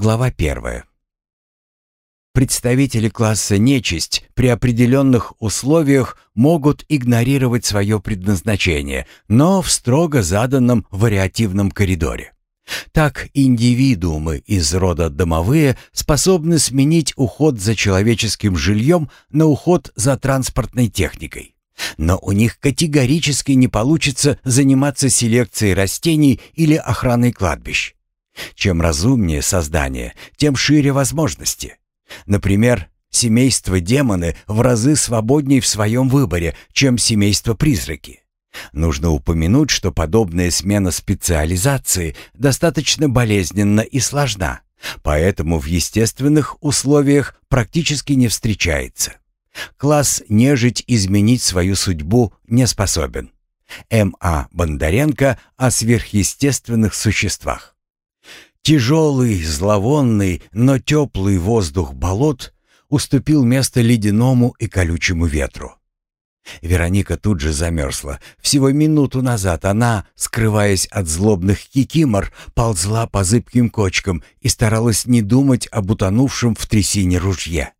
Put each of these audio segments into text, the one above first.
Глава первая. Представители класса нечисть при определенных условиях могут игнорировать свое предназначение, но в строго заданном вариативном коридоре. Так индивидуумы из рода домовые способны сменить уход за человеческим жильем на уход за транспортной техникой. Но у них категорически не получится заниматься селекцией растений или охраной кладбищ. Чем разумнее создание, тем шире возможности. Например, семейство демоны в разы свободнее в своем выборе, чем семейство призраки. Нужно упомянуть, что подобная смена специализации достаточно болезненна и сложна, поэтому в естественных условиях практически не встречается. Класс нежить изменить свою судьбу не способен. М.А. Бондаренко о сверхъестественных существах. Тяжелый, зловонный, но теплый воздух болот уступил место ледяному и колючему ветру. Вероника тут же замерзла. Всего минуту назад она, скрываясь от злобных кикимор, ползла по зыбким кочкам и старалась не думать об утонувшем в трясине ружье.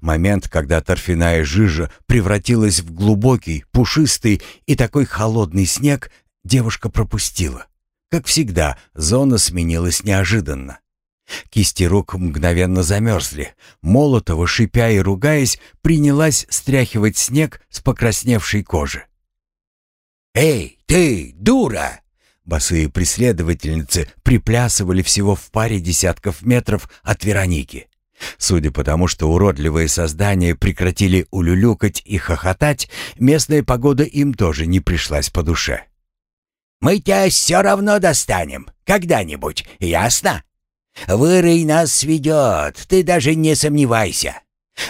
Момент, когда торфяная жижа превратилась в глубокий, пушистый и такой холодный снег, девушка пропустила. Как всегда, зона сменилась неожиданно. Кисти рук мгновенно замерзли. Молотова, шипя и ругаясь, принялась стряхивать снег с покрасневшей кожи. «Эй, ты, дура!» Босые преследовательницы приплясывали всего в паре десятков метров от Вероники. Судя по тому, что уродливые создания прекратили улюлюкать и хохотать, местная погода им тоже не пришлась по душе. Мы тебя все равно достанем. Когда-нибудь, ясно? Вырый нас сведет, ты даже не сомневайся.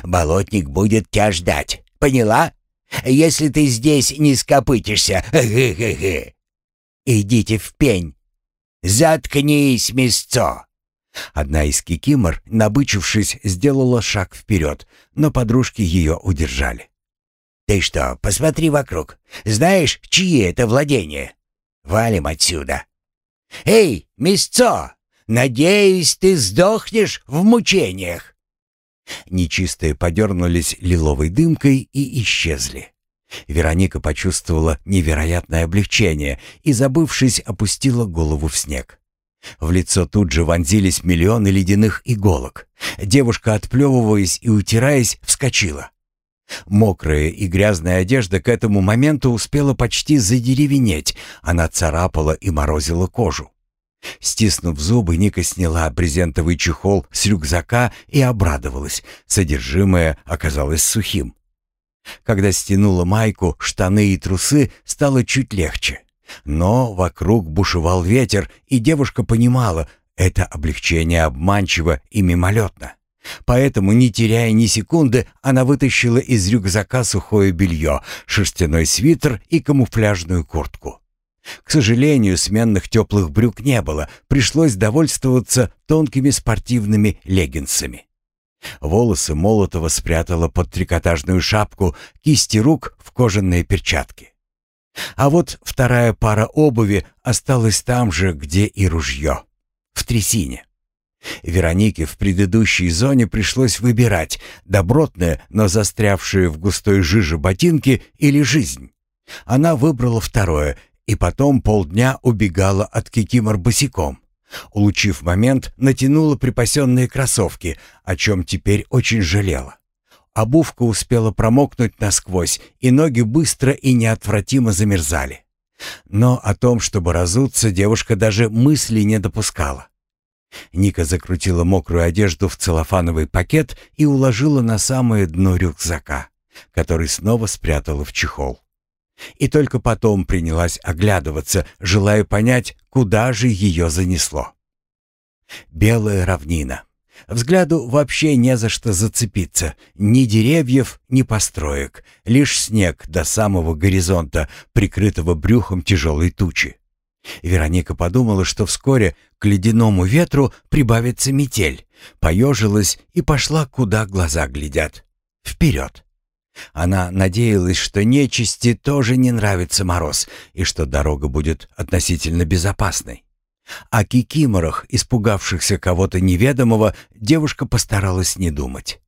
Болотник будет тебя ждать, поняла? Если ты здесь не скопытишься, гэ-гэ-гэ. Идите в пень. Заткнись, мясцо. Одна из кикимор, набычившись, сделала шаг вперед, но подружки ее удержали. «Ты что, посмотри вокруг. Знаешь, чьи это владения?» Валим отсюда. Эй, мясцо, надеюсь, ты сдохнешь в мучениях. Нечистые подернулись лиловой дымкой и исчезли. Вероника почувствовала невероятное облегчение и, забывшись, опустила голову в снег. В лицо тут же вонзились миллионы ледяных иголок. Девушка, отплевываясь и утираясь, вскочила. Мокрая и грязная одежда к этому моменту успела почти задеревенеть, она царапала и морозила кожу. Стиснув зубы, Ника сняла брезентовый чехол с рюкзака и обрадовалась. Содержимое оказалось сухим. Когда стянула майку, штаны и трусы, стало чуть легче. Но вокруг бушевал ветер, и девушка понимала, это облегчение обманчиво и мимолетно. Поэтому, не теряя ни секунды, она вытащила из рюкзака сухое белье, шерстяной свитер и камуфляжную куртку. К сожалению, сменных теплых брюк не было, пришлось довольствоваться тонкими спортивными леггинсами. Волосы Молотова спрятала под трикотажную шапку, кисти рук в кожаные перчатки. А вот вторая пара обуви осталась там же, где и ружье, в трясине. Веронике в предыдущей зоне пришлось выбирать добротные, но застрявшие в густой жиже ботинки или жизнь. Она выбрала второе и потом полдня убегала от кикимор босиком. Улучив момент, натянула припасенные кроссовки, о чем теперь очень жалела. Обувка успела промокнуть насквозь, и ноги быстро и неотвратимо замерзали. Но о том, чтобы разуться, девушка даже мысли не допускала. Ника закрутила мокрую одежду в целлофановый пакет и уложила на самое дно рюкзака, который снова спрятала в чехол. И только потом принялась оглядываться, желая понять, куда же ее занесло. Белая равнина. Взгляду вообще не за что зацепиться. Ни деревьев, ни построек. Лишь снег до самого горизонта, прикрытого брюхом тяжелой тучи. Вероника подумала, что вскоре к ледяному ветру прибавится метель, поежилась и пошла, куда глаза глядят. Вперед! Она надеялась, что нечисти тоже не нравится мороз и что дорога будет относительно безопасной. О кикиморах, испугавшихся кого-то неведомого, девушка постаралась не думать.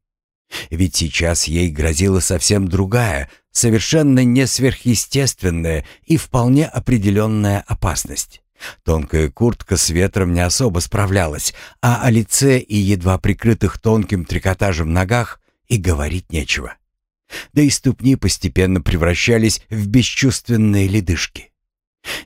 Ведь сейчас ей грозила совсем другая, совершенно не сверхъестественная и вполне определенная опасность. Тонкая куртка с ветром не особо справлялась, а о лице и едва прикрытых тонким трикотажем ногах и говорить нечего. Да и ступни постепенно превращались в бесчувственные ледышки.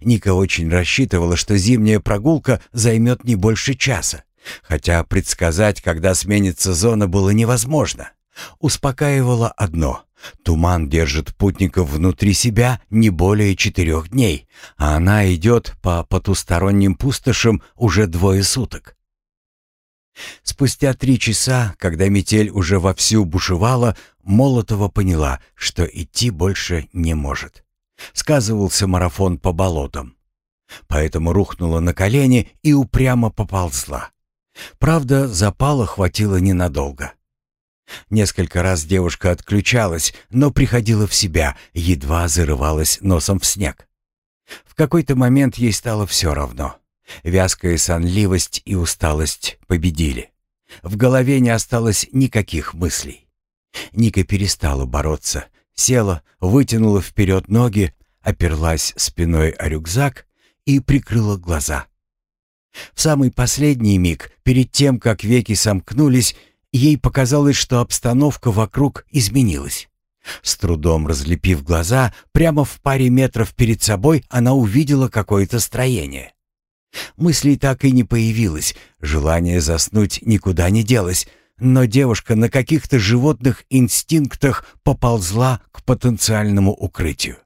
Ника очень рассчитывала, что зимняя прогулка займет не больше часа, хотя предсказать, когда сменится зона, было невозможно. Успокаивало одно — туман держит путников внутри себя не более четырех дней, а она идет по потусторонним пустошам уже двое суток. Спустя три часа, когда метель уже вовсю бушевала, Молотова поняла, что идти больше не может. Сказывался марафон по болотам. Поэтому рухнула на колени и упрямо поползла. Правда, запала хватило ненадолго. Несколько раз девушка отключалась, но приходила в себя, едва зарывалась носом в снег. В какой-то момент ей стало все равно. Вязкая сонливость и усталость победили. В голове не осталось никаких мыслей. Ника перестала бороться, села, вытянула вперед ноги, оперлась спиной о рюкзак и прикрыла глаза. В самый последний миг, перед тем, как веки сомкнулись, ей показалось, что обстановка вокруг изменилась. С трудом разлепив глаза, прямо в паре метров перед собой она увидела какое-то строение. Мыслей так и не появилось, желание заснуть никуда не делось, но девушка на каких-то животных инстинктах поползла к потенциальному укрытию.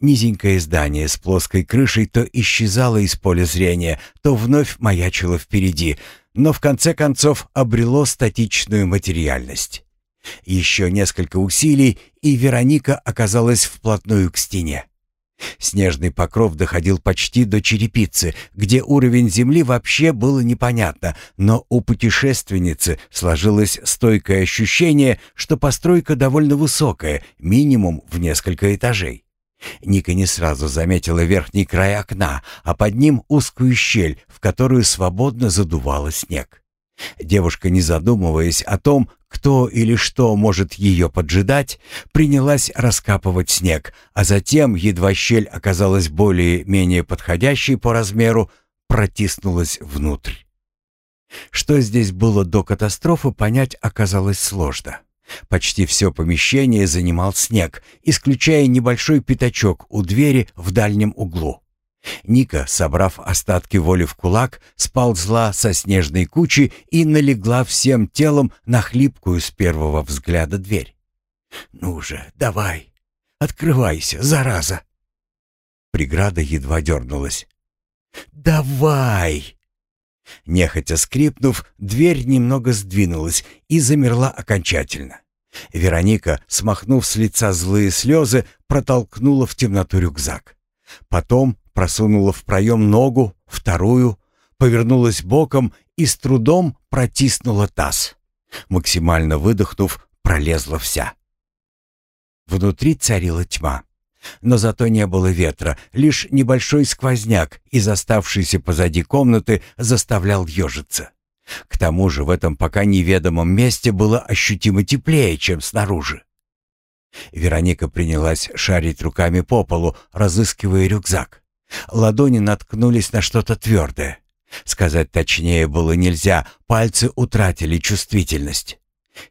Низенькое здание с плоской крышей то исчезало из поля зрения, то вновь маячило впереди, но в конце концов обрело статичную материальность. Еще несколько усилий, и Вероника оказалась вплотную к стене. Снежный покров доходил почти до черепицы, где уровень земли вообще было непонятно, но у путешественницы сложилось стойкое ощущение, что постройка довольно высокая, минимум в несколько этажей. Ника не сразу заметила верхний край окна, а под ним узкую щель, в которую свободно задувало снег. Девушка, не задумываясь о том, кто или что может ее поджидать, принялась раскапывать снег, а затем, едва щель оказалась более-менее подходящей по размеру, протиснулась внутрь. Что здесь было до катастрофы, понять оказалось сложно. Почти все помещение занимал снег, исключая небольшой пятачок у двери в дальнем углу. Ника, собрав остатки воли в кулак, сползла со снежной кучи и налегла всем телом на хлипкую с первого взгляда дверь. «Ну же, давай, открывайся, зараза!» Преграда едва дернулась. «Давай!» Нехотя скрипнув, дверь немного сдвинулась и замерла окончательно. Вероника, смахнув с лица злые слезы, протолкнула в темноту рюкзак. Потом просунула в проем ногу, вторую, повернулась боком и с трудом протиснула таз. Максимально выдохнув, пролезла вся. Внутри царила тьма. Но зато не было ветра, лишь небольшой сквозняк из оставшейся позади комнаты заставлял ежиться. К тому же в этом пока неведомом месте было ощутимо теплее, чем снаружи. Вероника принялась шарить руками по полу, разыскивая рюкзак. Ладони наткнулись на что-то твердое. Сказать точнее было нельзя, пальцы утратили чувствительность.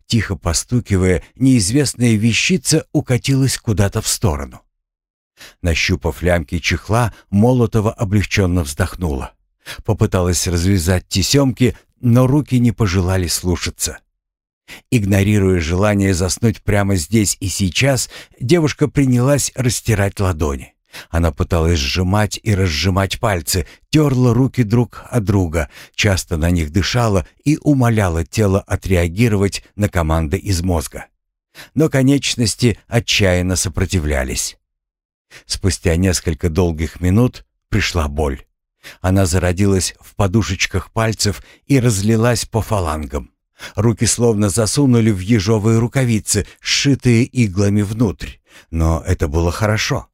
Тихо постукивая, неизвестная вещица укатилась куда-то в сторону. Нащупав лямки чехла, Молотова облегченно вздохнула. Попыталась развязать тесемки, но руки не пожелали слушаться. Игнорируя желание заснуть прямо здесь и сейчас, девушка принялась растирать ладони. Она пыталась сжимать и разжимать пальцы, терла руки друг от друга, часто на них дышала и умоляла тело отреагировать на команды из мозга. Но конечности отчаянно сопротивлялись. Спустя несколько долгих минут пришла боль. Она зародилась в подушечках пальцев и разлилась по фалангам. Руки словно засунули в ежовые рукавицы, сшитые иглами внутрь. Но это было хорошо.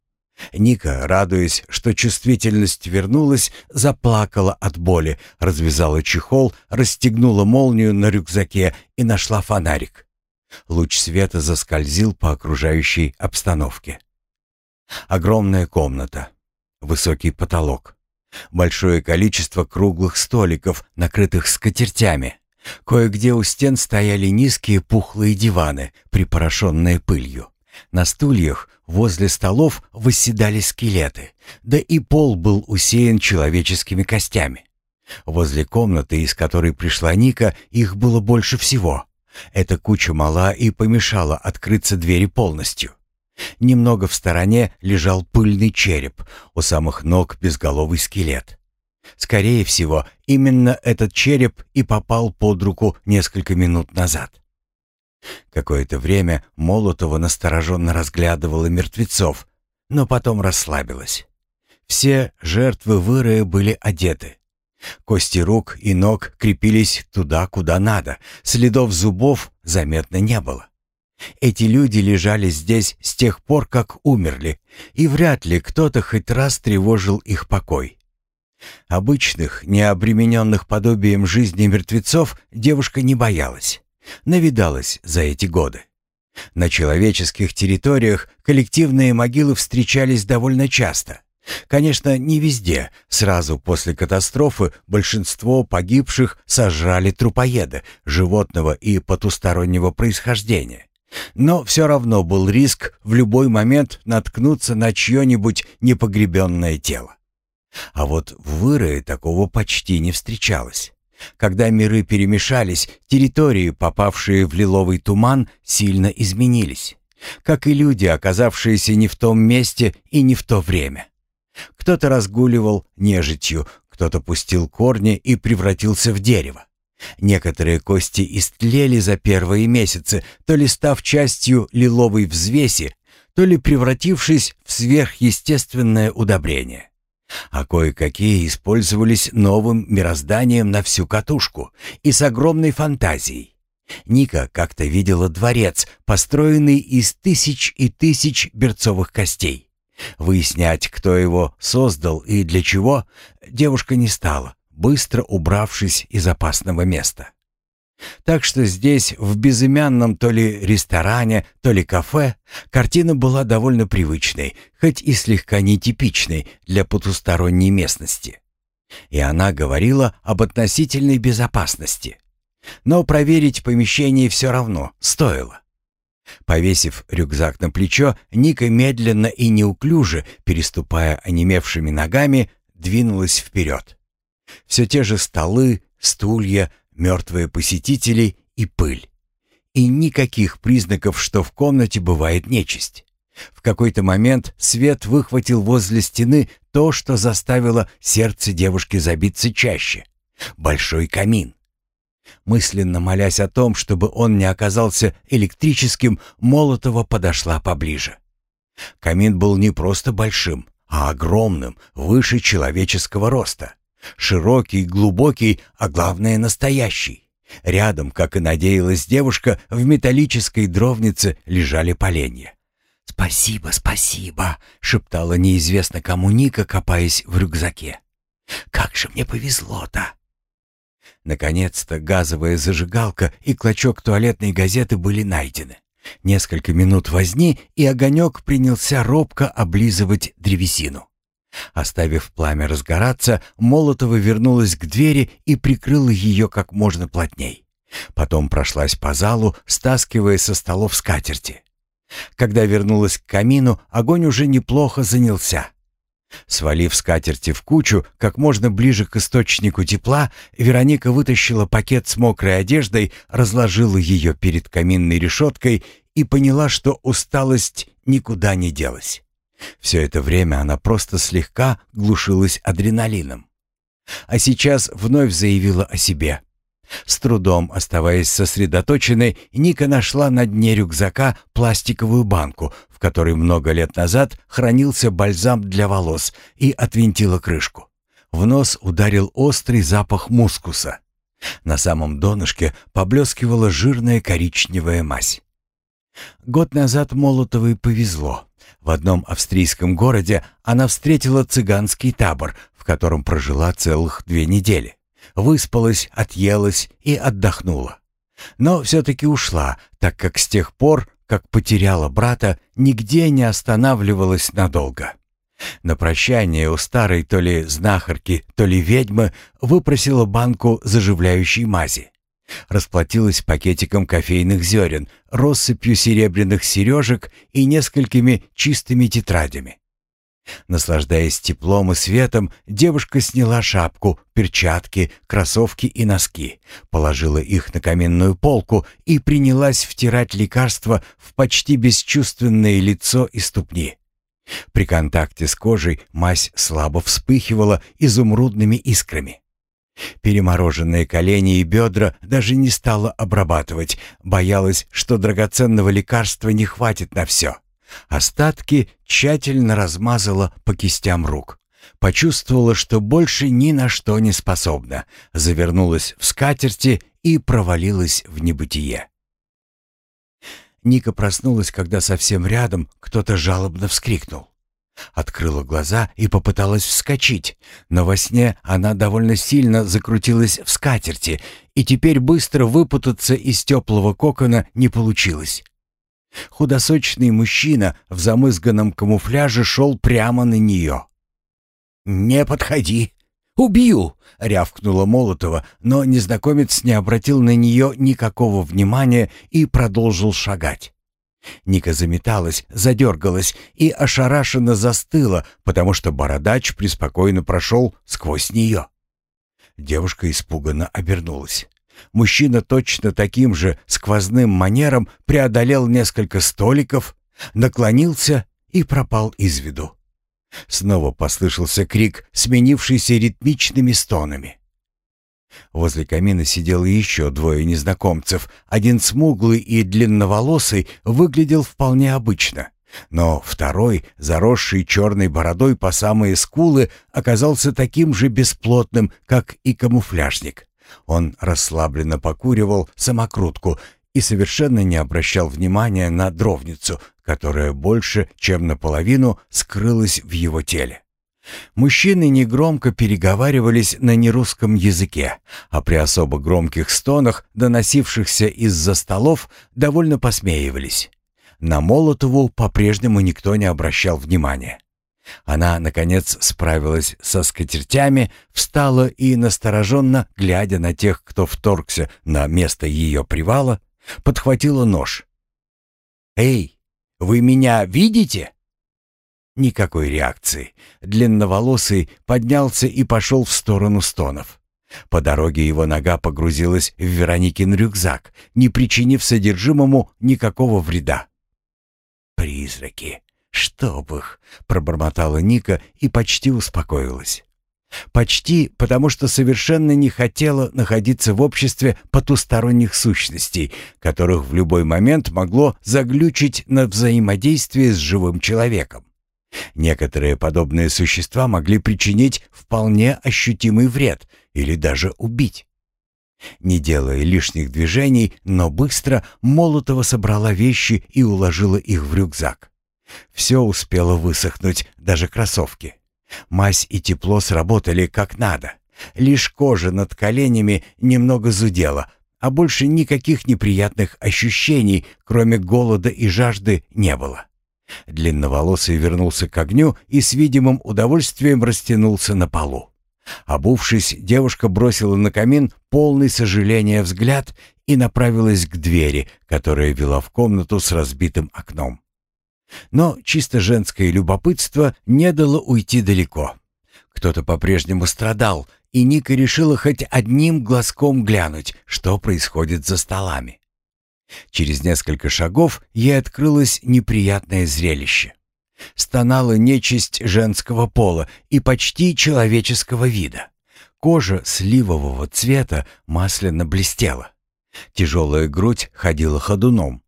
Ника, радуясь, что чувствительность вернулась, заплакала от боли, развязала чехол, расстегнула молнию на рюкзаке и нашла фонарик. Луч света заскользил по окружающей обстановке. Огромная комната, высокий потолок, большое количество круглых столиков, накрытых скатертями. Кое-где у стен стояли низкие пухлые диваны, припорошенные пылью. На стульях возле столов восседали скелеты, да и пол был усеян человеческими костями. Возле комнаты, из которой пришла Ника, их было больше всего. Эта куча мала и помешала открыться двери полностью. Немного в стороне лежал пыльный череп, у самых ног безголовый скелет. Скорее всего, именно этот череп и попал под руку несколько минут назад. Какое-то время Молотова настороженно разглядывала мертвецов, но потом расслабилась. Все жертвы вырая были одеты. Кости рук и ног крепились туда, куда надо, следов зубов заметно не было. Эти люди лежали здесь с тех пор, как умерли, и вряд ли кто-то хоть раз тревожил их покой. Обычных, необремененных подобием жизни мертвецов девушка не боялась. Навидалась за эти годы. На человеческих территориях коллективные могилы встречались довольно часто. Конечно, не везде. Сразу после катастрофы большинство погибших сожрали трупоеда, животного и потустороннего происхождения. Но все равно был риск в любой момент наткнуться на чье-нибудь непогребенное тело. А вот в Вырое такого почти не встречалось. Когда миры перемешались, территории, попавшие в лиловый туман, сильно изменились. Как и люди, оказавшиеся не в том месте и не в то время. Кто-то разгуливал нежитью, кто-то пустил корни и превратился в дерево. Некоторые кости истлели за первые месяцы, то ли став частью лиловой взвеси, то ли превратившись в сверхъестественное удобрение. А кое-какие использовались новым мирозданием на всю катушку и с огромной фантазией. Ника как-то видела дворец, построенный из тысяч и тысяч берцовых костей. Выяснять, кто его создал и для чего, девушка не стала, быстро убравшись из опасного места. Так что здесь, в безымянном то ли ресторане, то ли кафе, картина была довольно привычной, хоть и слегка нетипичной для потусторонней местности. И она говорила об относительной безопасности. Но проверить помещение все равно стоило. Повесив рюкзак на плечо, Ника медленно и неуклюже, переступая онемевшими ногами, двинулась вперед. Все те же столы, стулья, мертвые посетители и пыль. И никаких признаков, что в комнате бывает нечисть. В какой-то момент свет выхватил возле стены то, что заставило сердце девушки забиться чаще. Большой камин. Мысленно молясь о том, чтобы он не оказался электрическим, Молотова подошла поближе. Камин был не просто большим, а огромным, выше человеческого роста. Широкий, глубокий, а главное настоящий. Рядом, как и надеялась девушка, в металлической дровнице лежали поленья. «Спасибо, спасибо!» — шептала неизвестно кому Ника, копаясь в рюкзаке. «Как же мне повезло-то!» Наконец-то газовая зажигалка и клочок туалетной газеты были найдены. Несколько минут возни, и огонек принялся робко облизывать древесину. Оставив пламя разгораться, Молотова вернулась к двери и прикрыла ее как можно плотней. Потом прошлась по залу, стаскивая со столов скатерти. Когда вернулась к камину, огонь уже неплохо занялся. Свалив скатерти в кучу, как можно ближе к источнику тепла, Вероника вытащила пакет с мокрой одеждой, разложила ее перед каминной решеткой и поняла, что усталость никуда не делась. Все это время она просто слегка глушилась адреналином. А сейчас вновь заявила о себе. С трудом оставаясь сосредоточенной, Ника нашла на дне рюкзака пластиковую банку, в которой много лет назад хранился бальзам для волос, и отвинтила крышку. В нос ударил острый запах мускуса. На самом донышке поблескивала жирная коричневая мазь. Год назад Молотовой повезло. В одном австрийском городе она встретила цыганский табор, в котором прожила целых две недели. Выспалась, отъелась и отдохнула. Но все-таки ушла, так как с тех пор, как потеряла брата, нигде не останавливалась надолго. На прощание у старой то ли знахарки, то ли ведьмы выпросила банку заживляющей мази. Расплатилась пакетиком кофейных зерен, россыпью серебряных сережек и несколькими чистыми тетрадями. Наслаждаясь теплом и светом, девушка сняла шапку, перчатки, кроссовки и носки, положила их на каменную полку и принялась втирать лекарства в почти бесчувственное лицо и ступни. При контакте с кожей мазь слабо вспыхивала изумрудными искрами. Перемороженные колени и бедра даже не стала обрабатывать, боялась, что драгоценного лекарства не хватит на все. Остатки тщательно размазала по кистям рук. Почувствовала, что больше ни на что не способна, завернулась в скатерти и провалилась в небытие. Ника проснулась, когда совсем рядом кто-то жалобно вскрикнул. Открыла глаза и попыталась вскочить, но во сне она довольно сильно закрутилась в скатерти, и теперь быстро выпутаться из теплого кокона не получилось. Худосочный мужчина в замызганном камуфляже шел прямо на нее. «Не подходи! Убью!» — рявкнула Молотова, но незнакомец не обратил на нее никакого внимания и продолжил шагать. Ника заметалась, задергалась и ошарашенно застыла, потому что бородач преспокойно прошел сквозь нее. Девушка испуганно обернулась. Мужчина точно таким же сквозным манером преодолел несколько столиков, наклонился и пропал из виду. Снова послышался крик, сменившийся ритмичными стонами. Возле камина сидело еще двое незнакомцев. Один смуглый и длинноволосый выглядел вполне обычно. Но второй, заросший черной бородой по самые скулы, оказался таким же бесплотным, как и камуфляжник. Он расслабленно покуривал самокрутку и совершенно не обращал внимания на дровницу, которая больше, чем наполовину, скрылась в его теле. Мужчины негромко переговаривались на нерусском языке, а при особо громких стонах, доносившихся из-за столов, довольно посмеивались. На Молотову по-прежнему никто не обращал внимания. Она, наконец, справилась со скатертями, встала и, настороженно, глядя на тех, кто вторгся на место ее привала, подхватила нож. «Эй, вы меня видите?» Никакой реакции. Длинноволосый поднялся и пошел в сторону стонов. По дороге его нога погрузилась в Вероникин рюкзак, не причинив содержимому никакого вреда. «Призраки! Чтоб их!» — пробормотала Ника и почти успокоилась. Почти, потому что совершенно не хотела находиться в обществе потусторонних сущностей, которых в любой момент могло заглючить на взаимодействие с живым человеком. Некоторые подобные существа могли причинить вполне ощутимый вред или даже убить. Не делая лишних движений, но быстро Молотова собрала вещи и уложила их в рюкзак. Все успело высохнуть, даже кроссовки. Мазь и тепло сработали как надо. Лишь кожа над коленями немного зудела, а больше никаких неприятных ощущений, кроме голода и жажды, не было. Длинноволосый вернулся к огню и с видимым удовольствием растянулся на полу. Обувшись, девушка бросила на камин полный сожаления взгляд и направилась к двери, которая вела в комнату с разбитым окном. Но чисто женское любопытство не дало уйти далеко. Кто-то по-прежнему страдал, и Ника решила хоть одним глазком глянуть, что происходит за столами. Через несколько шагов ей открылось неприятное зрелище. Стонала нечисть женского пола и почти человеческого вида. Кожа сливового цвета масляно блестела. Тяжелая грудь ходила ходуном.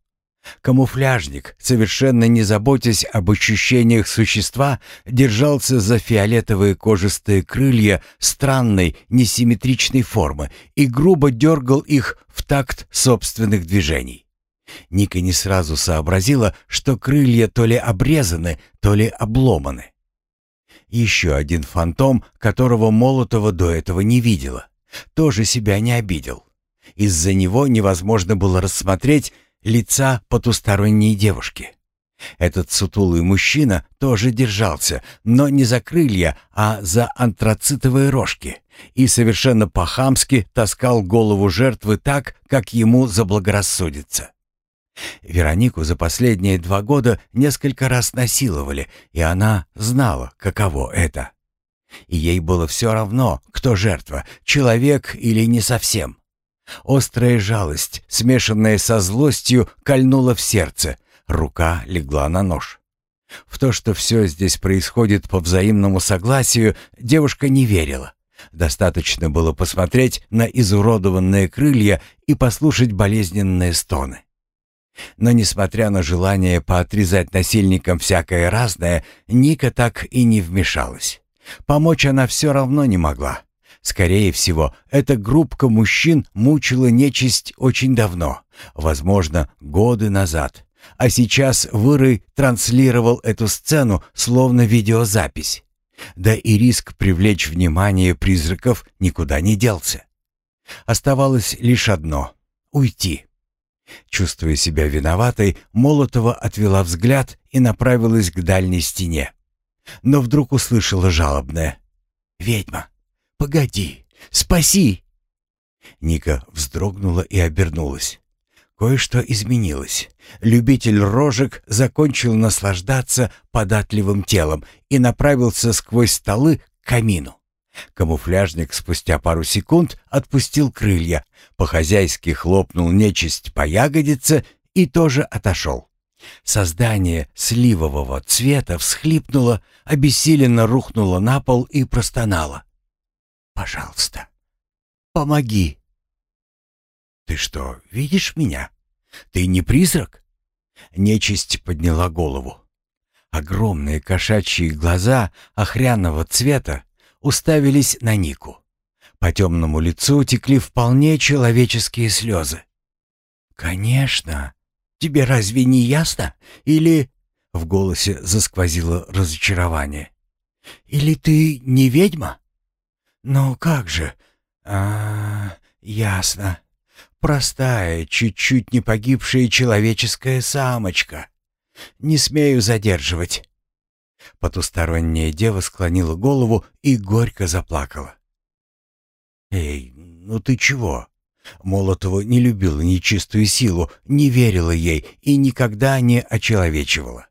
Камуфляжник, совершенно не заботясь об ощущениях существа, держался за фиолетовые кожистые крылья странной, несимметричной формы и грубо дергал их в такт собственных движений. Ника не сразу сообразила, что крылья то ли обрезаны, то ли обломаны. Еще один фантом, которого Молотова до этого не видела, тоже себя не обидел. Из-за него невозможно было рассмотреть лица потусторонней девушки. Этот сутулый мужчина тоже держался, но не за крылья, а за антрацитовые рожки, и совершенно по-хамски таскал голову жертвы так, как ему заблагорассудится. Веронику за последние два года несколько раз насиловали, и она знала, каково это. И ей было все равно, кто жертва, человек или не совсем. Острая жалость, смешанная со злостью, кольнула в сердце, рука легла на нож. В то, что все здесь происходит по взаимному согласию, девушка не верила. Достаточно было посмотреть на изуродованные крылья и послушать болезненные стоны. Но, несмотря на желание поотрезать насильникам всякое разное, Ника так и не вмешалась. Помочь она все равно не могла. Скорее всего, эта группка мужчин мучила нечисть очень давно, возможно, годы назад. А сейчас Вырый транслировал эту сцену словно видеозапись. Да и риск привлечь внимание призраков никуда не делся. Оставалось лишь одно — уйти. Чувствуя себя виноватой, Молотова отвела взгляд и направилась к дальней стене. Но вдруг услышала жалобное «Ведьма, погоди, спаси!» Ника вздрогнула и обернулась. Кое-что изменилось. Любитель рожек закончил наслаждаться податливым телом и направился сквозь столы к камину. Камуфляжник спустя пару секунд отпустил крылья, по-хозяйски хлопнул нечисть по ягодице и тоже отошел. Создание сливового цвета всхлипнуло, обессиленно рухнуло на пол и простонало. «Пожалуйста, помоги!» «Ты что, видишь меня? Ты не призрак?» Нечисть подняла голову. Огромные кошачьи глаза охряного цвета уставились на Нику. По темному лицу текли вполне человеческие слезы. «Конечно. Тебе разве не ясно? Или...» В голосе засквозило разочарование. «Или ты не ведьма?» «Ну как же? а, ясно. Простая, чуть-чуть не погибшая человеческая самочка. Не смею задерживать. Потусторонняя дева склонила голову и горько заплакала. «Эй, ну ты чего?» Молотова не любила нечистую силу, не верила ей и никогда не очеловечивала.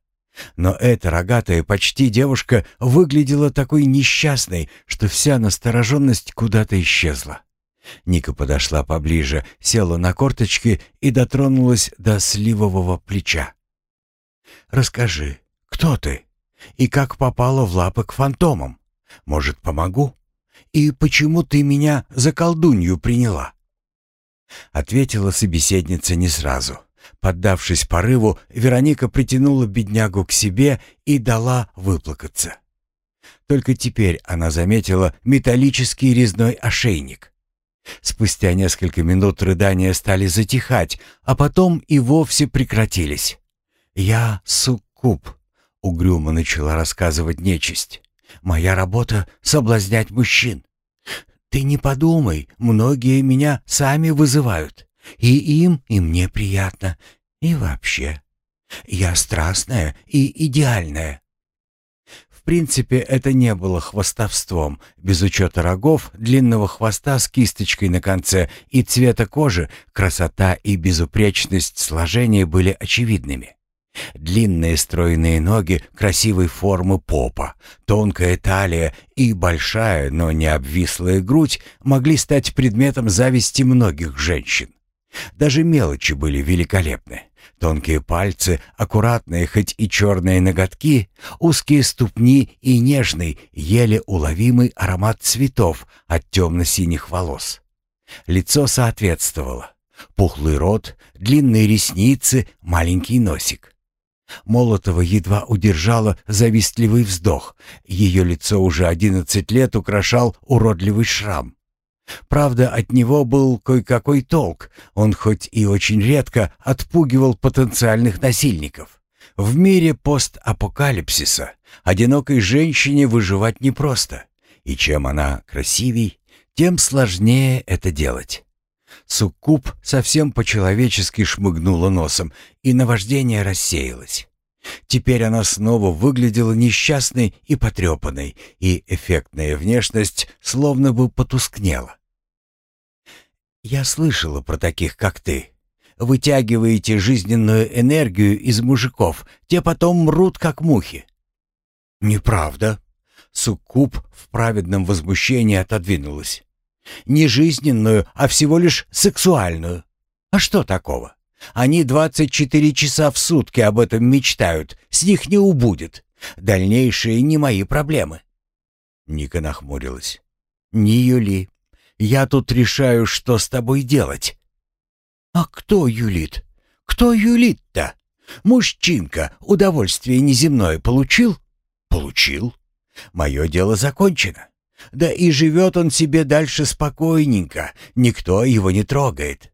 Но эта рогатая почти девушка выглядела такой несчастной, что вся настороженность куда-то исчезла. Ника подошла поближе, села на корточки и дотронулась до сливового плеча. «Расскажи, кто ты?» И как попала в лапы к фантомам? Может, помогу? И почему ты меня за колдунью приняла?» Ответила собеседница не сразу. Поддавшись порыву, Вероника притянула беднягу к себе и дала выплакаться. Только теперь она заметила металлический резной ошейник. Спустя несколько минут рыдания стали затихать, а потом и вовсе прекратились. «Я суккуб», Угрюмо начала рассказывать нечисть. «Моя работа — соблазнять мужчин. Ты не подумай, многие меня сами вызывают. И им, и мне приятно. И вообще, я страстная и идеальная». В принципе, это не было хвостовством. Без учета рогов, длинного хвоста с кисточкой на конце и цвета кожи, красота и безупречность сложения были очевидными. Длинные стройные ноги красивой формы попа, тонкая талия и большая, но не обвислая грудь могли стать предметом зависти многих женщин. Даже мелочи были великолепны. Тонкие пальцы, аккуратные, хоть и черные ноготки, узкие ступни и нежный, еле уловимый аромат цветов от темно-синих волос. Лицо соответствовало. Пухлый рот, длинные ресницы, маленький носик. Молотова едва удержала завистливый вздох. Ее лицо уже одиннадцать лет украшал уродливый шрам. Правда, от него был кое-какой толк, он хоть и очень редко отпугивал потенциальных насильников. В мире постапокалипсиса одинокой женщине выживать непросто, и чем она красивей, тем сложнее это делать. Суккуб совсем по-человечески шмыгнула носом, и наваждение рассеялось. Теперь она снова выглядела несчастной и потрепанной, и эффектная внешность словно бы потускнела. «Я слышала про таких, как ты. Вытягиваете жизненную энергию из мужиков, те потом мрут, как мухи». «Неправда». Суккуб в праведном возмущении отодвинулась. Не жизненную, а всего лишь сексуальную. А что такого? Они 24 часа в сутки об этом мечтают, с них не убудет. Дальнейшие не мои проблемы. Ника нахмурилась. Не Юли. Я тут решаю, что с тобой делать. А кто юлит? Кто юлит-то? Мужчинка удовольствие неземное получил? Получил. Мое дело закончено. Да и живет он себе дальше спокойненько, никто его не трогает.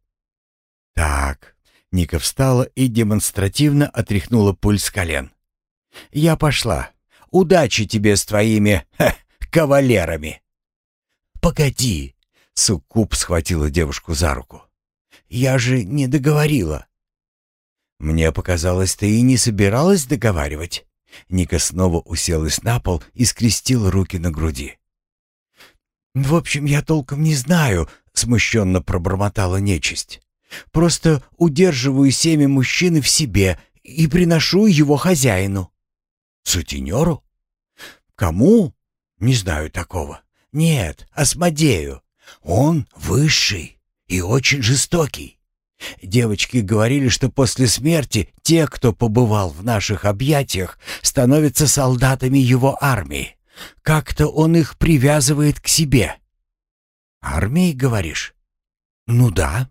Так, Ника встала и демонстративно отряхнула пульс с колен. «Я пошла. Удачи тебе с твоими ха, кавалерами!» «Погоди!» — Суккуб схватила девушку за руку. «Я же не договорила». «Мне показалось, ты и не собиралась договаривать». Ника снова уселась на пол и скрестила руки на груди. «В общем, я толком не знаю», — смущенно пробормотала нечисть. «Просто удерживаю семя мужчины в себе и приношу его хозяину». «Сутенеру?» «Кому?» «Не знаю такого». «Нет, Асмодею. Он высший и очень жестокий. Девочки говорили, что после смерти те, кто побывал в наших объятиях, становятся солдатами его армии. Как-то он их привязывает к себе. Армией, говоришь? Ну да.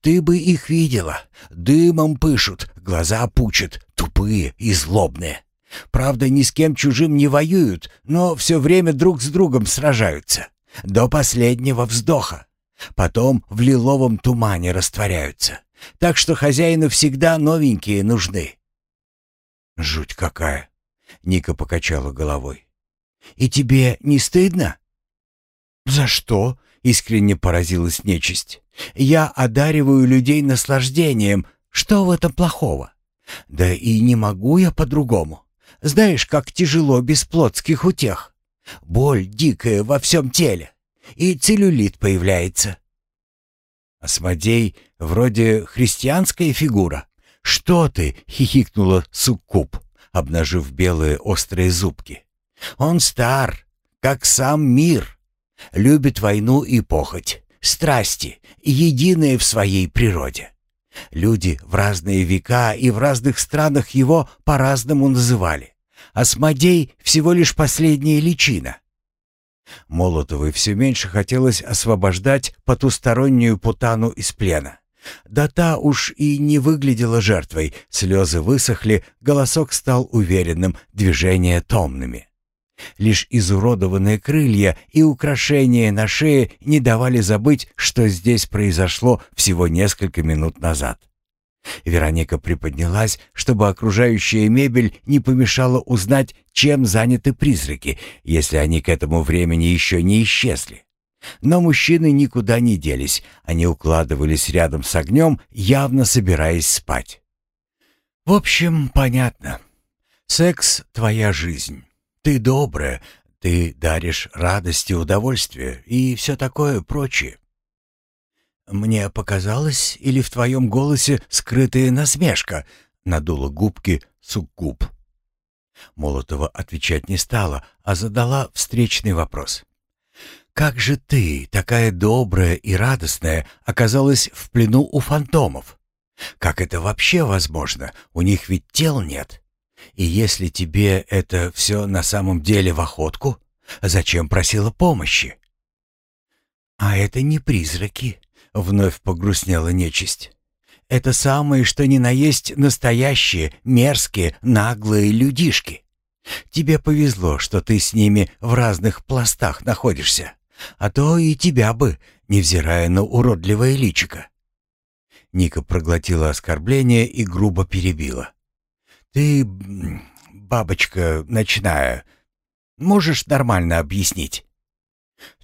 Ты бы их видела. Дымом пышут, глаза пучат, тупые и злобные. Правда, ни с кем чужим не воюют, но все время друг с другом сражаются. До последнего вздоха. Потом в лиловом тумане растворяются. Так что хозяину всегда новенькие нужны. Жуть какая. Ника покачала головой. И тебе не стыдно?» «За что?» — искренне поразилась нечисть. «Я одариваю людей наслаждением. Что в этом плохого? Да и не могу я по-другому. Знаешь, как тяжело без плотских утех. Боль дикая во всем теле. И целлюлит появляется». Осмодей вроде христианская фигура. «Что ты?» — хихикнула суккуб, обнажив белые острые зубки. Он стар, как сам мир, любит войну и похоть, страсти, единые в своей природе. Люди в разные века и в разных странах его по-разному называли. Осмодей всего лишь последняя личина. Молотовой все меньше хотелось освобождать потустороннюю путану из плена. Да та уж и не выглядела жертвой, слезы высохли, голосок стал уверенным, движения томными. Лишь изуродованные крылья и украшения на шее не давали забыть, что здесь произошло всего несколько минут назад. Вероника приподнялась, чтобы окружающая мебель не помешала узнать, чем заняты призраки, если они к этому времени еще не исчезли. Но мужчины никуда не делись, они укладывались рядом с огнем, явно собираясь спать. «В общем, понятно. Секс — твоя жизнь. Ты добрая, ты даришь радость и удовольствие и все такое прочее. Мне показалось, или в твоем голосе скрытая насмешка, надула губки суккуб. Молотова отвечать не стала, а задала встречный вопрос. «Как же ты, такая добрая и радостная, оказалась в плену у фантомов? Как это вообще возможно? У них ведь тел нет». И если тебе это все на самом деле в охотку, зачем просила помощи? А это не призраки, вновь погрустнела нечисть. Это самые, что ни на есть настоящие, мерзкие, наглые людишки. Тебе повезло, что ты с ними в разных пластах находишься. А то и тебя бы, невзирая на уродливое личико». Ника проглотила оскорбление и грубо перебила. «Ты, бабочка ночная, можешь нормально объяснить?»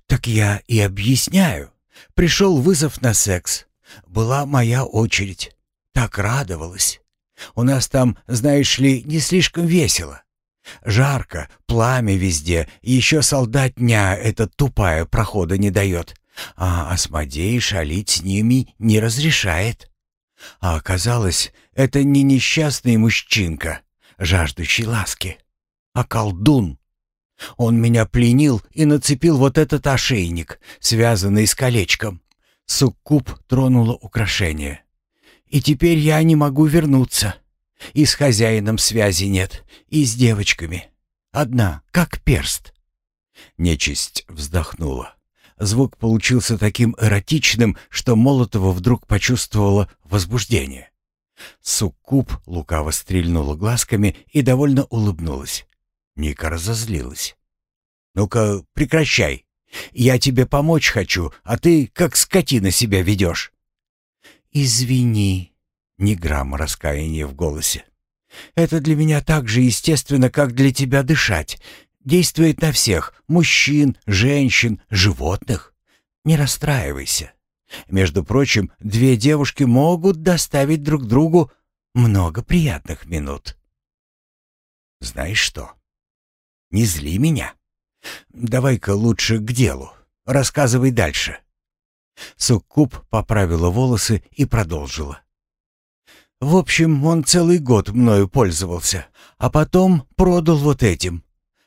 «Так я и объясняю. Пришел вызов на секс. Была моя очередь. Так радовалась. У нас там, знаешь ли, не слишком весело. Жарко, пламя везде, еще солдатня эта тупая прохода не дает. А Асмодей шалить с ними не разрешает. А оказалось, это не несчастный мужчинка, жаждущий ласки, а колдун. Он меня пленил и нацепил вот этот ошейник, связанный с колечком. Суккуб тронула украшение. И теперь я не могу вернуться. И с хозяином связи нет, и с девочками. Одна, как перст. Нечисть вздохнула. Звук получился таким эротичным, что Молотова вдруг почувствовала возбуждение. Суккуб лукаво стрельнула глазками и довольно улыбнулась. Ника разозлилась. «Ну-ка, прекращай. Я тебе помочь хочу, а ты как скотина себя ведешь». «Извини», — ни грамма раскаяния в голосе. «Это для меня так же естественно, как для тебя дышать. Действует на всех — мужчин, женщин, животных. Не расстраивайся. Между прочим, две девушки могут доставить друг другу много приятных минут». «Знаешь что? Не зли меня. Давай-ка лучше к делу. Рассказывай дальше». Суккуб поправила волосы и продолжила. «В общем, он целый год мною пользовался, а потом продал вот этим».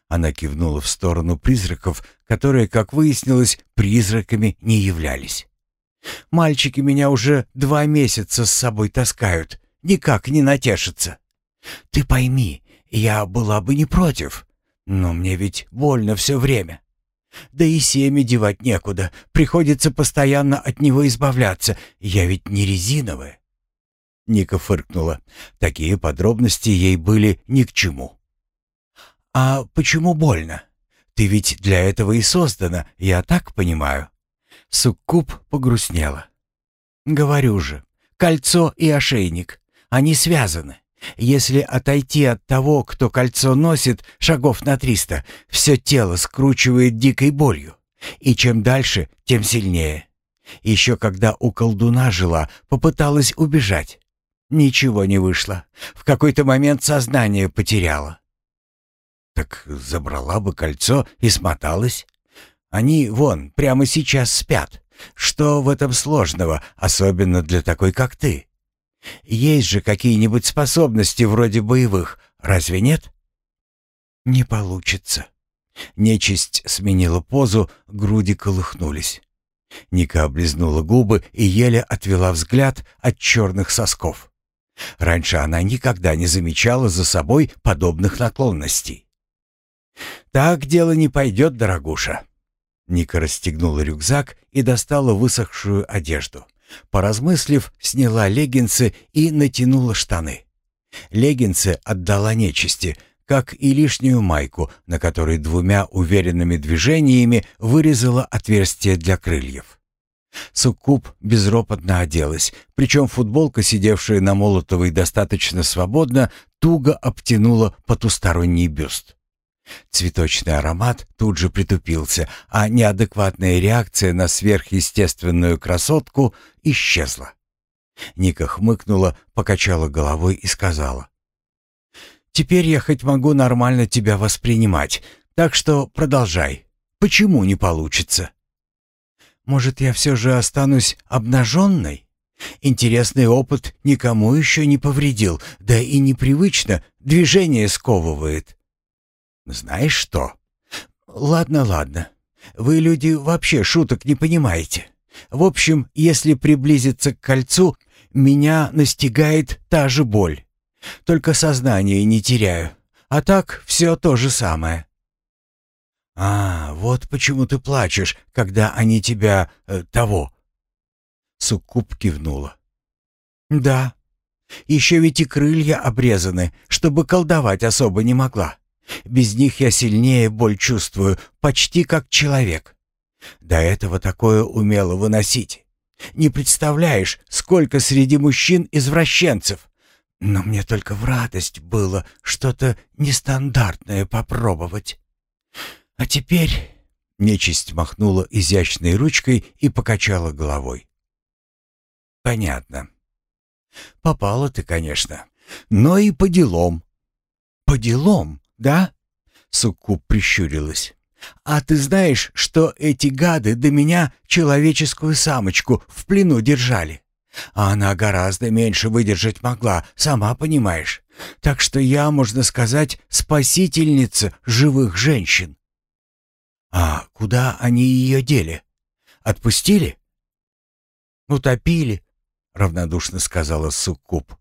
Она кивнула в сторону призраков, которые, как выяснилось, призраками не являлись. «Мальчики меня уже два месяца с собой таскают, никак не натешатся. Ты пойми, я была бы не против, но мне ведь больно все время. Да и семя девать некуда, приходится постоянно от него избавляться. Я ведь не резиновая. Ника фыркнула. Такие подробности ей были ни к чему. «А почему больно? Ты ведь для этого и создана, я так понимаю?» Суккуб погрустнела. «Говорю же, кольцо и ошейник, они связаны. Если отойти от того, кто кольцо носит, шагов на триста, все тело скручивает дикой болью. И чем дальше, тем сильнее. Еще когда у колдуна жила, попыталась убежать. Ничего не вышло. В какой-то момент сознание потеряла. Так забрала бы кольцо и смоталась. Они, вон, прямо сейчас спят. Что в этом сложного, особенно для такой, как ты? Есть же какие-нибудь способности вроде боевых, разве нет? Не получится. Нечисть сменила позу, груди колыхнулись. Ника облизнула губы и еле отвела взгляд от черных сосков. Раньше она никогда не замечала за собой подобных наклонностей. «Так дело не пойдет, дорогуша». Ника расстегнула рюкзак и достала высохшую одежду. Поразмыслив, сняла леггинсы и натянула штаны. Леггинсы отдала нечисти, как и лишнюю майку, на которой двумя уверенными движениями вырезала отверстие для крыльев. Суккуб безропотно оделась, причем футболка, сидевшая на Молотовой достаточно свободно, туго обтянула потусторонний бюст. Цветочный аромат тут же притупился, а неадекватная реакция на сверхъестественную красотку исчезла. Ника хмыкнула, покачала головой и сказала. «Теперь я хоть могу нормально тебя воспринимать, так что продолжай. Почему не получится?» «Может, я все же останусь обнаженной? Интересный опыт никому еще не повредил, да и непривычно, движение сковывает». «Знаешь что? Ладно, ладно. Вы, люди, вообще шуток не понимаете. В общем, если приблизиться к кольцу, меня настигает та же боль. Только сознание не теряю. А так все то же самое». «А, вот почему ты плачешь, когда они тебя... Э, того». Суккуб кивнула. «Да. Еще ведь и крылья обрезаны, чтобы колдовать особо не могла. Без них я сильнее боль чувствую, почти как человек. До этого такое умело выносить. Не представляешь, сколько среди мужчин извращенцев. Но мне только в радость было что-то нестандартное попробовать. А теперь...» Нечисть махнула изящной ручкой и покачала головой. «Понятно. Попала ты, конечно, но и по делам». «По делам, да?» Суккуб прищурилась. «А ты знаешь, что эти гады до меня человеческую самочку в плену держали? А она гораздо меньше выдержать могла, сама понимаешь. Так что я, можно сказать, спасительница живых женщин». «А куда они ее дели? Отпустили?» «Утопили», — равнодушно сказала Суккуб.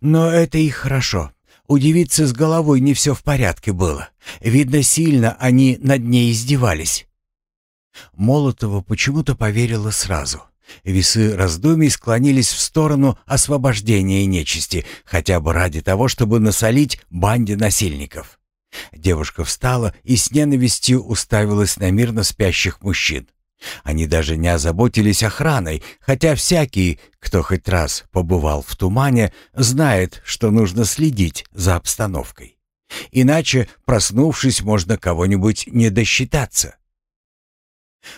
«Но это и хорошо. У девицы с головой не все в порядке было. Видно, сильно они над ней издевались. Молотова почему-то поверила сразу. Весы раздумий склонились в сторону освобождения нечисти, хотя бы ради того, чтобы насолить банде насильников. Девушка встала и с ненавистью уставилась на мирно спящих мужчин. Они даже не озаботились охраной, хотя всякий, кто хоть раз побывал в тумане, знает, что нужно следить за обстановкой. Иначе, проснувшись, можно кого-нибудь не досчитаться.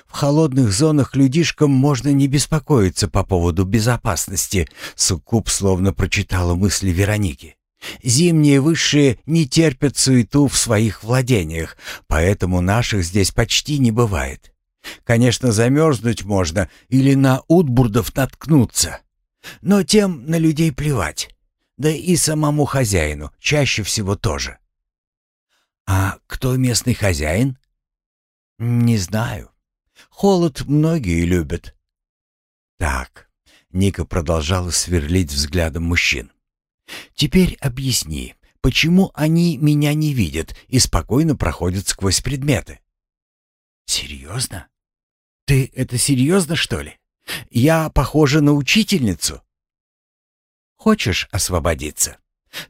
В холодных зонах людишкам можно не беспокоиться по поводу безопасности, Суккуб словно прочитала мысли Вероники. Зимние высшие не терпят суету в своих владениях, поэтому наших здесь почти не бывает. Конечно, замерзнуть можно или на утбурдов наткнуться. Но тем на людей плевать. Да и самому хозяину чаще всего тоже. А кто местный хозяин? Не знаю. Холод многие любят. Так, Ника продолжала сверлить взглядом мужчин. Теперь объясни, почему они меня не видят и спокойно проходят сквозь предметы? Серьезно? «Ты это серьезно, что ли? Я похожа на учительницу?» «Хочешь освободиться?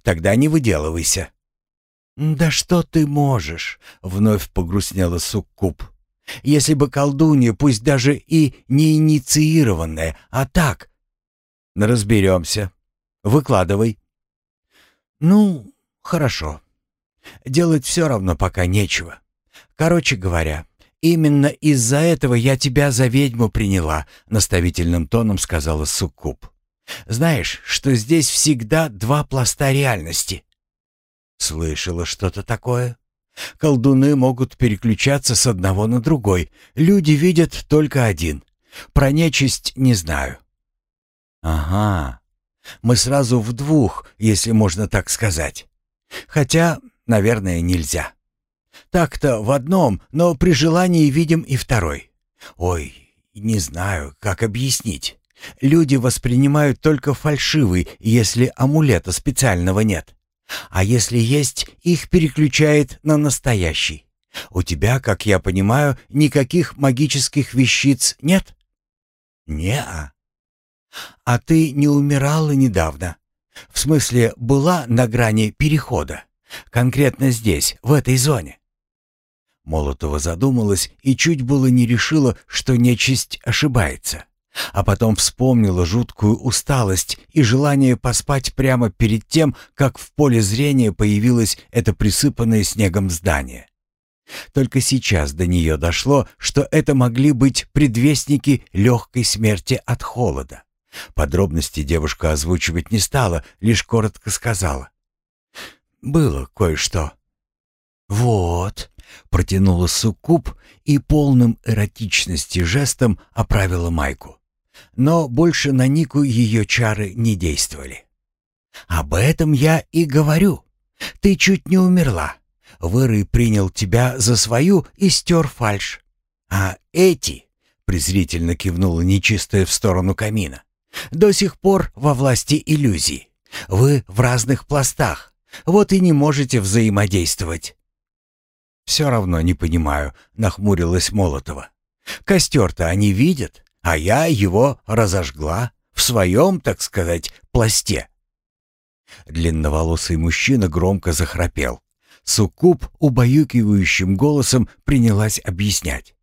Тогда не выделывайся». «Да что ты можешь?» — вновь погрустнела Суккуб. «Если бы колдунья, пусть даже и не инициированная, а так...» «Разберемся. Выкладывай». «Ну, хорошо. Делать все равно пока нечего. Короче говоря, «Именно из-за этого я тебя за ведьму приняла», — наставительным тоном сказала Суккуб. «Знаешь, что здесь всегда два пласта реальности». «Слышала что-то такое?» «Колдуны могут переключаться с одного на другой. Люди видят только один. Про нечисть не знаю». «Ага. Мы сразу в двух, если можно так сказать. Хотя, наверное, нельзя». Так-то в одном, но при желании видим и второй. Ой, не знаю, как объяснить. Люди воспринимают только фальшивый, если амулета специального нет. А если есть, их переключает на настоящий. У тебя, как я понимаю, никаких магических вещиц нет? Не-а. А ты не умирала недавно? В смысле, была на грани перехода? Конкретно здесь, в этой зоне? Молотова задумалась и чуть было не решила, что нечисть ошибается. А потом вспомнила жуткую усталость и желание поспать прямо перед тем, как в поле зрения появилось это присыпанное снегом здание. Только сейчас до нее дошло, что это могли быть предвестники легкой смерти от холода. Подробности девушка озвучивать не стала, лишь коротко сказала. «Было кое-что». «Вот», протянула суккуб и полным эротичности жестом оправила майку. Но больше на Нику ее чары не действовали. «Об этом я и говорю. Ты чуть не умерла. Вырый принял тебя за свою и стер фальшь. А эти...» — презрительно кивнула нечистая в сторону камина. «До сих пор во власти иллюзий. Вы в разных пластах, вот и не можете взаимодействовать. «Все равно не понимаю», — нахмурилась Молотова. «Костер-то они видят, а я его разожгла в своем, так сказать, пласте». Длинноволосый мужчина громко захрапел. Суккуб убаюкивающим голосом принялась объяснять.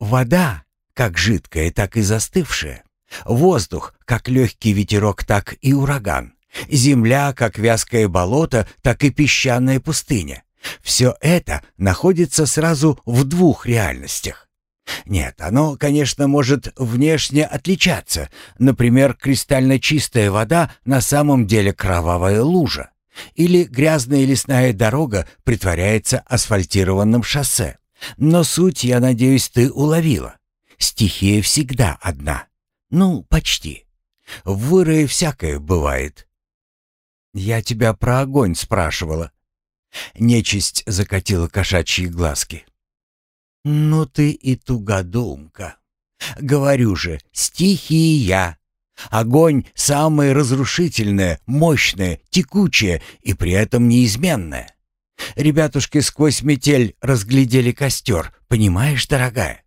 вода, как жидкая, так и застывшая, воздух, как легкий ветерок, так и ураган, земля, как вязкое болото, так и песчаная пустыня. Все это находится сразу в двух реальностях. Нет, оно, конечно, может внешне отличаться. Например, кристально чистая вода на самом деле кровавая лужа. Или грязная лесная дорога притворяется асфальтированным шоссе. Но суть, я надеюсь, ты уловила. Стихия всегда одна. Ну, почти. В вырое всякое бывает. Я тебя про огонь спрашивала. Нечисть закатила кошачьи глазки. «Ну ты и тугодумка. Говорю же, стихия. Огонь самое разрушительное, мощное, текучее и при этом неизменное. Ребятушки сквозь метель разглядели костер, понимаешь, дорогая?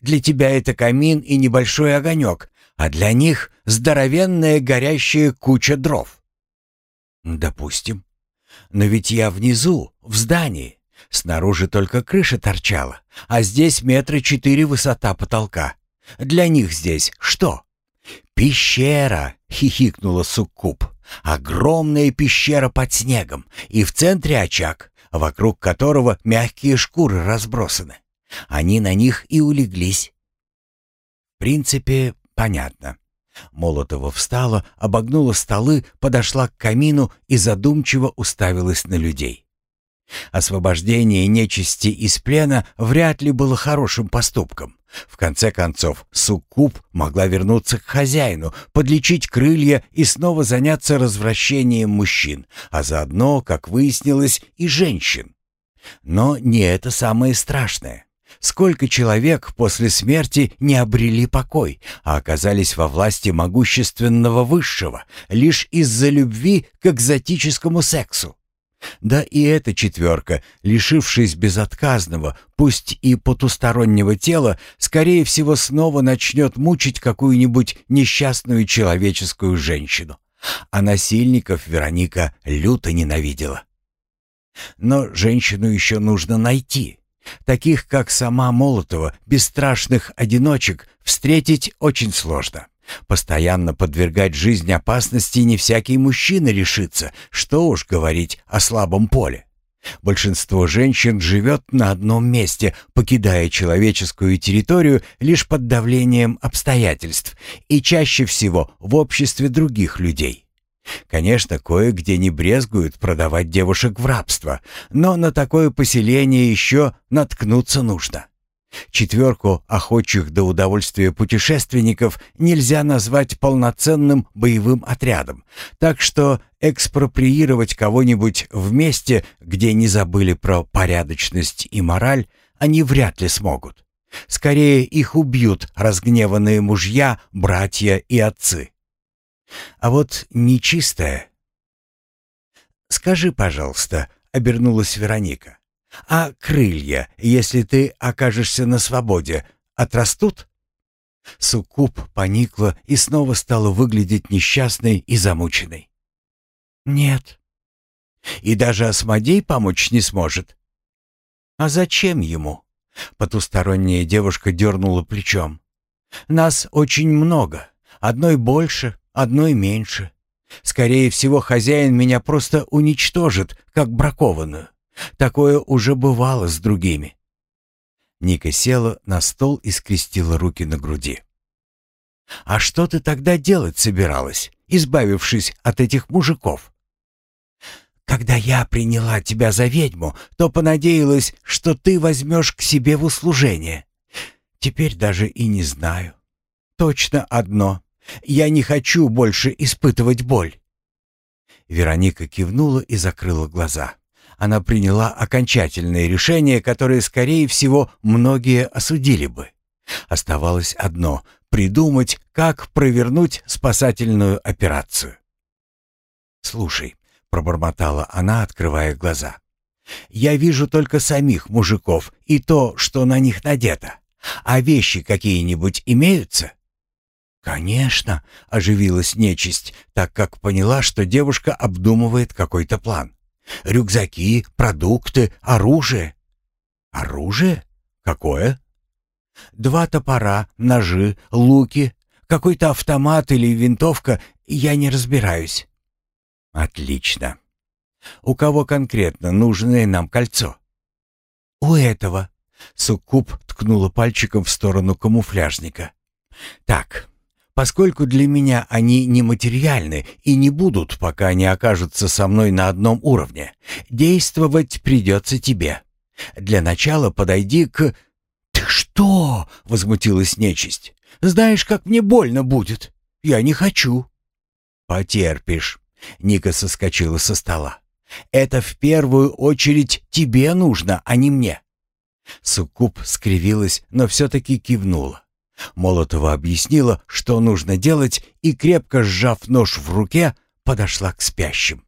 Для тебя это камин и небольшой огонек, а для них здоровенная горящая куча дров. Допустим. Но ведь я внизу, в здании. Снаружи только крыша торчала, а здесь метра четыре высота потолка. Для них здесь что? «Пещера!» — хихикнула Суккуб. «Огромная пещера под снегом, и в центре очаг, вокруг которого мягкие шкуры разбросаны. Они на них и улеглись». В принципе, понятно. Молотова встала, обогнула столы, подошла к камину и задумчиво уставилась на людей. Освобождение нечисти из плена вряд ли было хорошим поступком. В конце концов, суккуб могла вернуться к хозяину, подлечить крылья и снова заняться развращением мужчин, а заодно, как выяснилось, и женщин. Но не это самое страшное. Сколько человек после смерти не обрели покой, а оказались во власти могущественного высшего лишь из-за любви к экзотическому сексу? Да и эта четверка, лишившись безотказного, пусть и потустороннего тела, скорее всего снова начнет мучить какую-нибудь несчастную человеческую женщину. А насильников Вероника люто ненавидела. Но женщину еще нужно найти. Таких, как сама Молотова, бесстрашных одиночек, встретить очень сложно. Постоянно подвергать жизнь опасности не всякий мужчина решится, что уж говорить о слабом поле. Большинство женщин живет на одном месте, покидая человеческую территорию лишь под давлением обстоятельств и чаще всего в обществе других людей. Конечно, кое-где не брезгуют продавать девушек в рабство, но на такое поселение еще наткнуться нужно. Четверку охотчих до удовольствия путешественников нельзя назвать полноценным боевым отрядом, так что экспроприировать кого-нибудь в месте, где не забыли про порядочность и мораль, они вряд ли смогут. Скорее их убьют разгневанные мужья, братья и отцы. А вот нечистая... «Скажи, пожалуйста», — обернулась Вероника, а крылья, если ты окажешься на свободе, отрастут? Суккуб поникла и снова стала выглядеть несчастной и замученной. Нет. И даже Осмодей помочь не сможет. А зачем ему? Потусторонняя девушка дернула плечом. Нас очень много. Одной больше, одной меньше. Скорее всего, хозяин меня просто уничтожит, как бракованную. Такое уже бывало с другими. Ника села на стол и скрестила руки на груди. «А что ты тогда делать собиралась, избавившись от этих мужиков?» «Когда я приняла тебя за ведьму, то понадеялась, что ты возьмешь к себе в услужение. Теперь даже и не знаю. Точно одно. Я не хочу больше испытывать боль». Вероника кивнула и закрыла глаза она приняла окончательное решение, которое, скорее всего, многие осудили бы. Оставалось одно — придумать, как провернуть спасательную операцию. «Слушай», — пробормотала она, открывая глаза, — «я вижу только самих мужиков и то, что на них надето. А вещи какие-нибудь имеются?» «Конечно», — оживилась нечисть, так как поняла, что девушка обдумывает какой-то план. Рюкзаки, продукты, оружие. Оружие? Какое? Два топора, ножи, луки, какой-то автомат или винтовка, я не разбираюсь». «Отлично. У кого конкретно нужное нам кольцо?» «У этого». Суккуб ткнула пальчиком в сторону камуфляжника. «Так, поскольку для меня они нематериальны и не будут, пока они окажутся со мной на одном уровне, действовать придется тебе. Для начала подойди к...» «Ты что?» — возмутилась нечисть. «Знаешь, как мне больно будет. Я не хочу». «Потерпишь». Ника соскочила со стола. «Это в первую очередь тебе нужно, а не мне». Суккуб скривилась, но все-таки кивнула. Молотова объяснила, что нужно делать, и, крепко сжав нож в руке, подошла к спящим.